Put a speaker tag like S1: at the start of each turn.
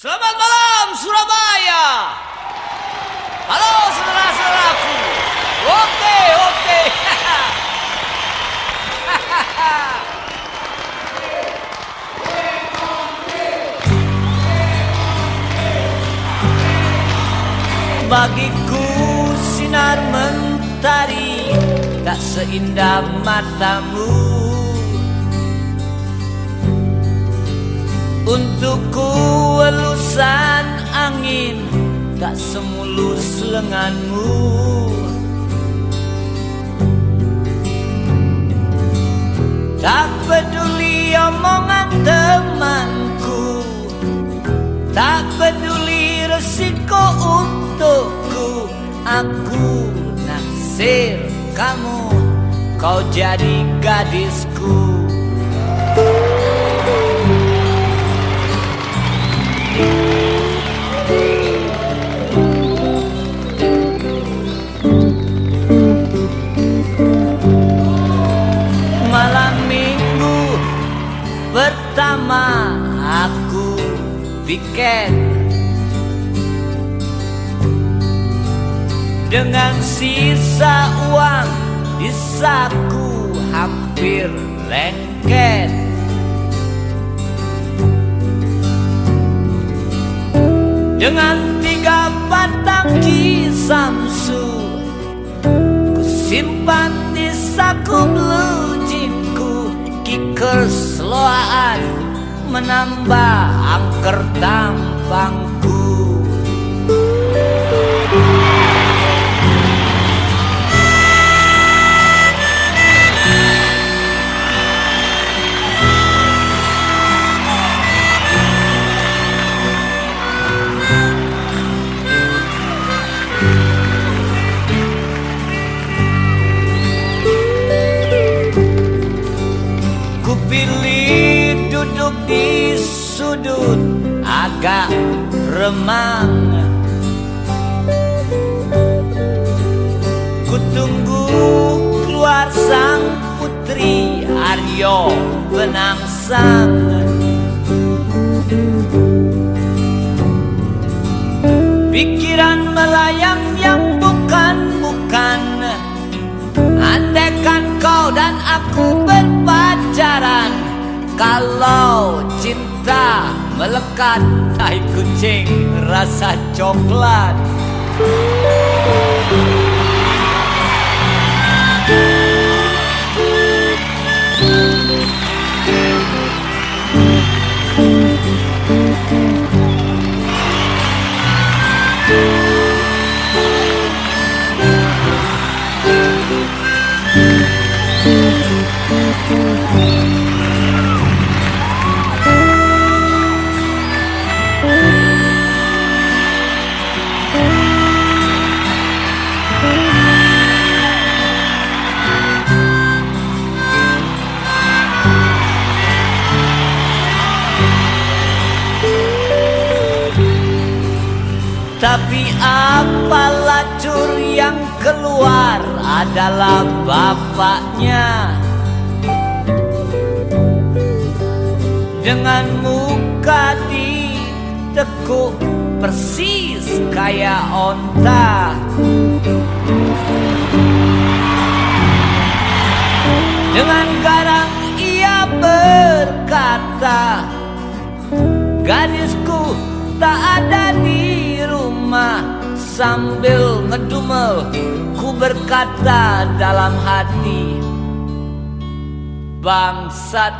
S1: Selamat malam Surabaya. Halo saudara-saudaraku. Oke, oke. Bagiku sinar mentari tak seindah matamu. Untukku elusan angin tak semulus lenganmu. Tak peduli omongan temanku Tak peduli resiko untukku. Aku naksir kamu Kau jadi gadisku weekend Dengan sisa uang di saku hampir lengket. Dengan tiga batang kisamsu Ku simpan di saku blue jeanku Kickers loaan menambah angker tampangku duduk di sudut agak remang. Ku tunggu keluar sang putri Aryo Benangsang Pikiran melayang yang bukan-bukan Andaikan kau dan aku Kalau cinta melekat Tai kucing rasa coklat Tapi apalah cur yang keluar adalah bapaknya. Dengan muka ditekuk persis kayak onta Sambil ngedumel ku berkata dalam hati Bangsat